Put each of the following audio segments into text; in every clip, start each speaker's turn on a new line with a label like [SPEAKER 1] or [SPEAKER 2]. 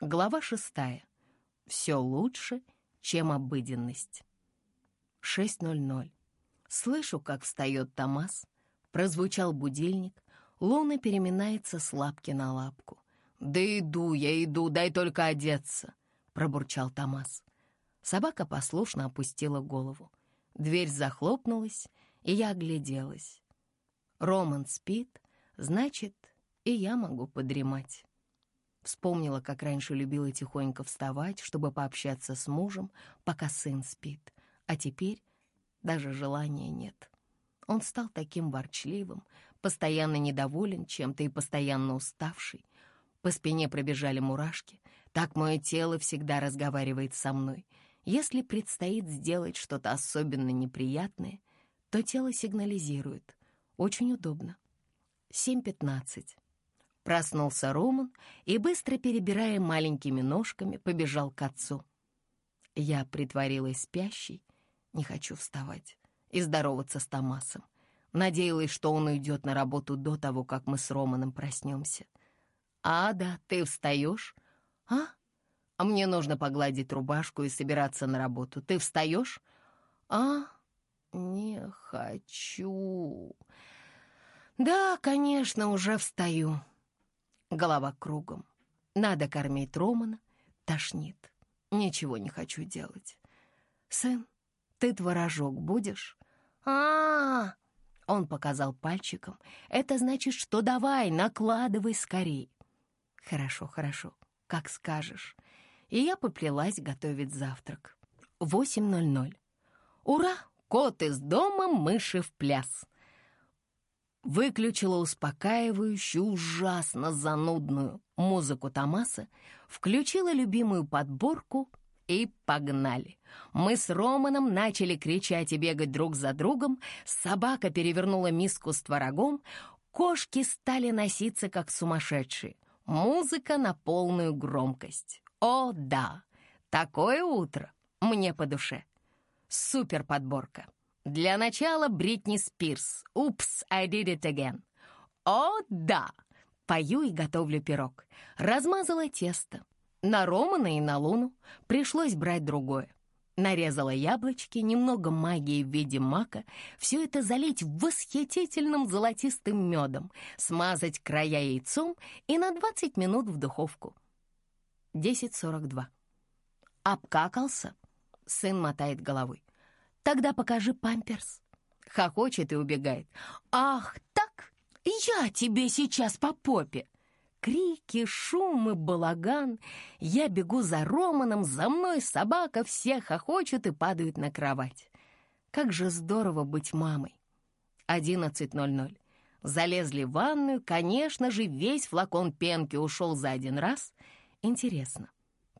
[SPEAKER 1] Глава шестая. Все лучше, чем обыденность. 6.00. Слышу, как встает Томас. Прозвучал будильник. Луна переминается с лапки на лапку. «Да иду я, иду, дай только одеться», — пробурчал Томас. Собака послушно опустила голову. Дверь захлопнулась, и я огляделась. Роман спит, значит, и я могу подремать. Вспомнила, как раньше любила тихонько вставать, чтобы пообщаться с мужем, пока сын спит. А теперь даже желания нет. Он стал таким ворчливым, постоянно недоволен чем-то и постоянно уставший. По спине пробежали мурашки. Так мое тело всегда разговаривает со мной. Если предстоит сделать что-то особенно неприятное, то тело сигнализирует. Очень удобно. 7.15. Проснулся Роман и, быстро перебирая маленькими ножками, побежал к отцу. Я притворилась спящей, не хочу вставать и здороваться с Томасом. Надеялась, что он уйдет на работу до того, как мы с Романом проснемся. «А, да, ты встаешь? А? А мне нужно погладить рубашку и собираться на работу. Ты встаешь? А? Не хочу. Да, конечно, уже встаю. Голова кругом. Надо кормить Романа. Тошнит. Ничего не хочу делать. Сын, ты творожок будешь? а, -а, -а Он показал пальчиком. Это значит, что давай, накладывай скорей. Хорошо, хорошо, как скажешь. И я поплелась готовить завтрак. 8.00. Ура! Кот из дома, мыши в пляс выключила успокаивающую, ужасно занудную музыку Томаса, включила любимую подборку и погнали. Мы с Романом начали кричать и бегать друг за другом, собака перевернула миску с творогом, кошки стали носиться как сумасшедшие. Музыка на полную громкость. О, да, такое утро мне по душе. Супер подборка. Для начала Бритни Спирс. «Упс, I did it again». «О, да!» Пою и готовлю пирог. Размазала тесто. На Романа и на Луну пришлось брать другое. Нарезала яблочки, немного магии в виде мака, все это залить восхитительным золотистым медом, смазать края яйцом и на 20 минут в духовку. 10.42. Обкакался? Сын мотает головой. Тогда покажи памперс. Хохочет и убегает. Ах, так? Я тебе сейчас по попе. Крики, шум и балаган. Я бегу за Романом, за мной собака, все хохочут и падают на кровать. Как же здорово быть мамой. 11.00. Залезли в ванную, конечно же, весь флакон пенки ушел за один раз. Интересно,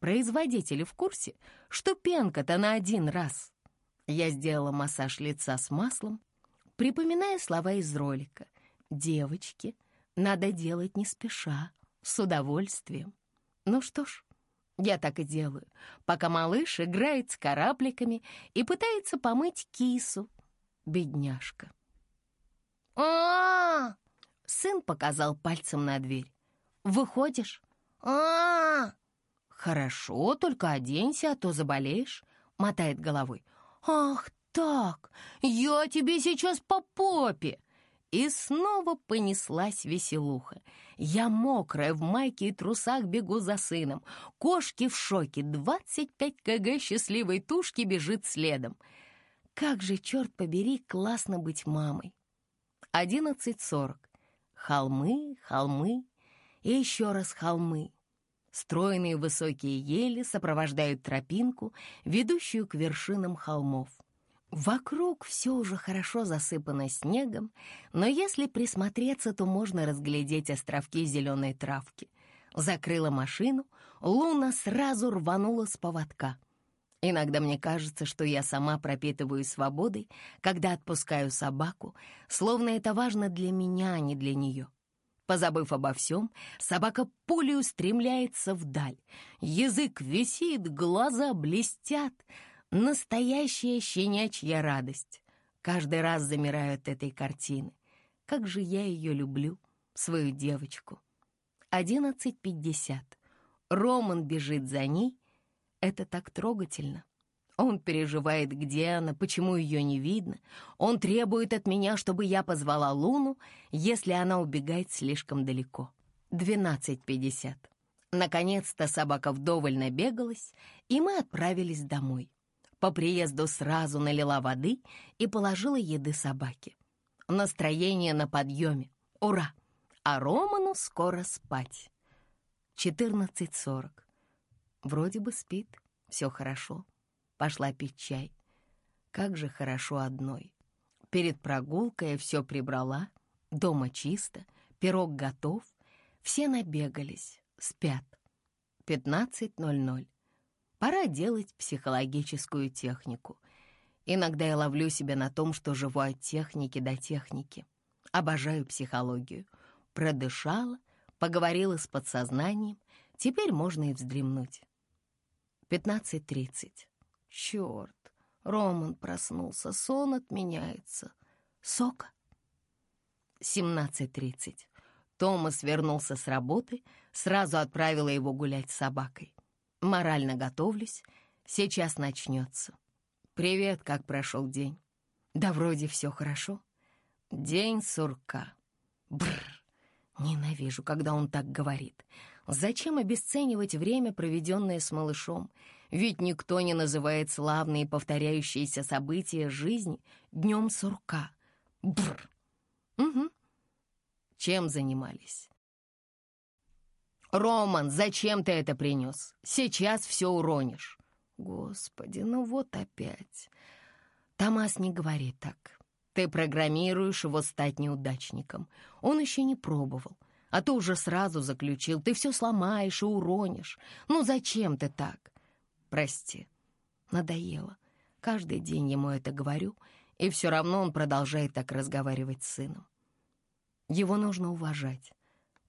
[SPEAKER 1] производители в курсе, что пенка-то на один раз я сделала массаж лица с маслом, припоминая слова из ролика. «Девочки, надо делать не спеша, с удовольствием». Ну что ж, я так и делаю, пока малыш играет с корабликами и пытается помыть кису. Бедняжка. а, Сын показал пальцем на дверь. «Выходишь?» а, -а, -а «Хорошо, только оденься, а то заболеешь», — мотает головой. «Ах так! Я тебе сейчас по попе!» И снова понеслась веселуха. Я мокрая, в майке и трусах бегу за сыном. Кошки в шоке, 25 кг счастливой тушки бежит следом. Как же, черт побери, классно быть мамой. 11.40. Холмы, холмы и еще раз холмы. Стройные высокие ели сопровождают тропинку, ведущую к вершинам холмов. Вокруг все уже хорошо засыпано снегом, но если присмотреться, то можно разглядеть островки зеленой травки. Закрыла машину, Луна сразу рванула с поводка. Иногда мне кажется, что я сама пропитываю свободой, когда отпускаю собаку, словно это важно для меня, а не для нее. Позабыв обо всем, собака пулей устремляется вдаль. Язык висит, глаза блестят. Настоящая щенячья радость. Каждый раз замираю от этой картины. Как же я ее люблю, свою девочку. 11.50. Роман бежит за ней. Это так трогательно. Он переживает, где она, почему ее не видно. Он требует от меня, чтобы я позвала Луну, если она убегает слишком далеко. 12.50. Наконец-то собака вдоволь набегалась, и мы отправились домой. По приезду сразу налила воды и положила еды собаке. Настроение на подъеме. Ура! А Роману скоро спать. 14.40. Вроде бы спит, все хорошо. Пошла пить чай. Как же хорошо одной. Перед прогулкой я все прибрала, дома чисто, пирог готов, все набегались, спят. 15.00. Пора делать психологическую технику. Иногда я ловлю себя на том, что живу от техники до техники. Обожаю психологию. Продышала, поговорила с подсознанием, теперь можно и вздремнуть. 15.30. Черт, Роман проснулся, сон отменяется. Сока? 17.30. Томас вернулся с работы, сразу отправила его гулять с собакой. Морально готовлюсь, сейчас начнется. «Привет, как прошел день?» «Да вроде все хорошо». «День сурка». Бррр, ненавижу, когда он так говорит. Зачем обесценивать время, проведенное с малышом? Ведь никто не называет славные повторяющиеся события жизни днем сурка. Бррр. Угу. Чем занимались? «Роман, зачем ты это принес? Сейчас все уронишь». «Господи, ну вот опять». Томас не говорит так. Ты программируешь его стать неудачником. Он еще не пробовал, а ты уже сразу заключил. Ты все сломаешь и уронишь. Ну зачем ты так? Прости, надоело. Каждый день ему это говорю, и все равно он продолжает так разговаривать с сыном. Его нужно уважать.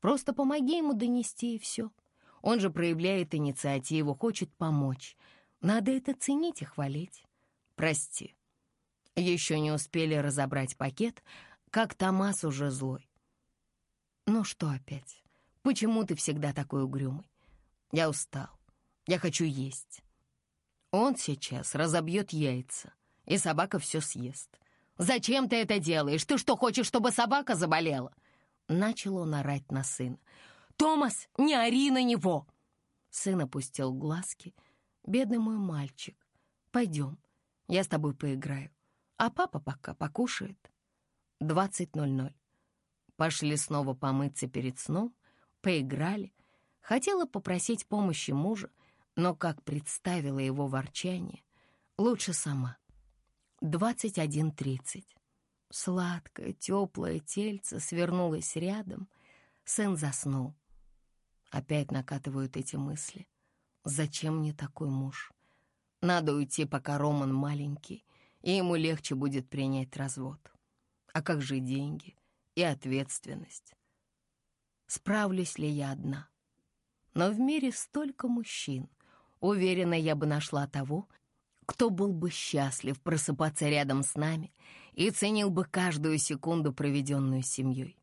[SPEAKER 1] Просто помоги ему донести и все. Он же проявляет инициативу, хочет помочь. Надо это ценить и хвалить. Прости. Еще не успели разобрать пакет, как Томас уже злой. Ну что опять? Почему ты всегда такой угрюмый? Я устал. Я хочу есть. Он сейчас разобьет яйца, и собака все съест. «Зачем ты это делаешь? Ты что, хочешь, чтобы собака заболела?» Начал он орать на сына. «Томас, не ори на него!» Сын опустил глазки. «Бедный мой мальчик, пойдем, я с тобой поиграю, а папа пока покушает». 20.00. Пошли снова помыться перед сном, поиграли. Хотела попросить помощи мужа, но как представила его ворчание, лучше сама. 21.30. Сладкое, теплое тельце свернулось рядом. Сын заснул. Опять накатывают эти мысли. Зачем мне такой муж? Надо уйти, пока Роман маленький, и ему легче будет принять развод. А как же деньги и ответственность? Справлюсь ли я одна? Но в мире столько мужчин. Уверена, я бы нашла того, кто был бы счастлив просыпаться рядом с нами и ценил бы каждую секунду, проведенную семьей.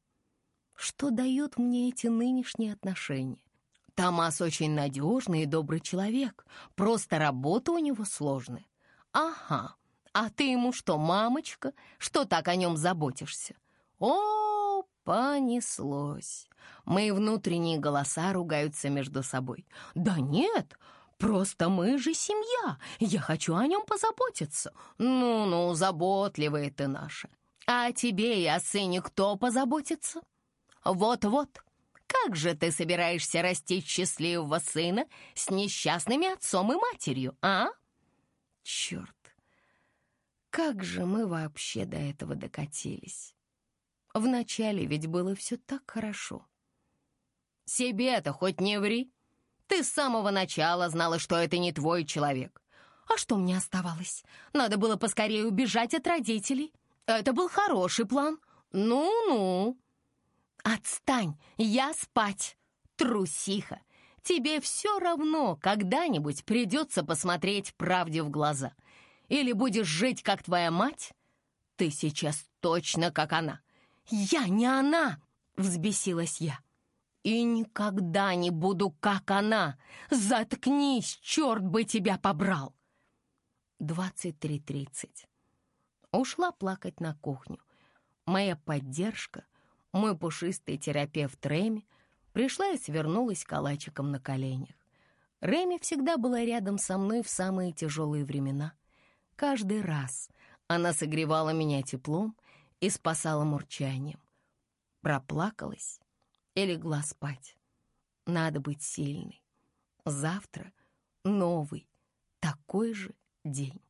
[SPEAKER 1] Что дают мне эти нынешние отношения? Томас очень надежный и добрый человек, просто работа у него сложная. Ага, а ты ему что, мамочка, что так о нем заботишься? О, понеслось. Мои внутренние голоса ругаются между собой. Да нет, Просто мы же семья, я хочу о нем позаботиться. Ну-ну, заботливая ты наша. А тебе и о сыне кто позаботится? Вот-вот, как же ты собираешься растить счастливого сына с несчастными отцом и матерью, а? Черт, как же мы вообще до этого докатились? Вначале ведь было все так хорошо. Себе-то хоть не ври, ты с самого начала знала, что это не твой человек. А что мне оставалось? Надо было поскорее убежать от родителей. Это был хороший план. Ну-ну. Отстань, я спать. Трусиха. Тебе все равно когда-нибудь придется посмотреть правде в глаза. Или будешь жить, как твоя мать? Ты сейчас точно как она. Я не она, взбесилась я. И никогда не буду, как она. Заткнись, черт бы тебя побрал. 23.30. Ушла плакать на кухню. Моя поддержка, мой пушистый терапевт Рэми, пришла и свернулась калачиком на коленях. Рэми всегда была рядом со мной в самые тяжелые времена. Каждый раз она согревала меня теплом и спасала мурчанием. Проплакалась и легла спать. Надо быть сильной. Завтра новый, такой же день.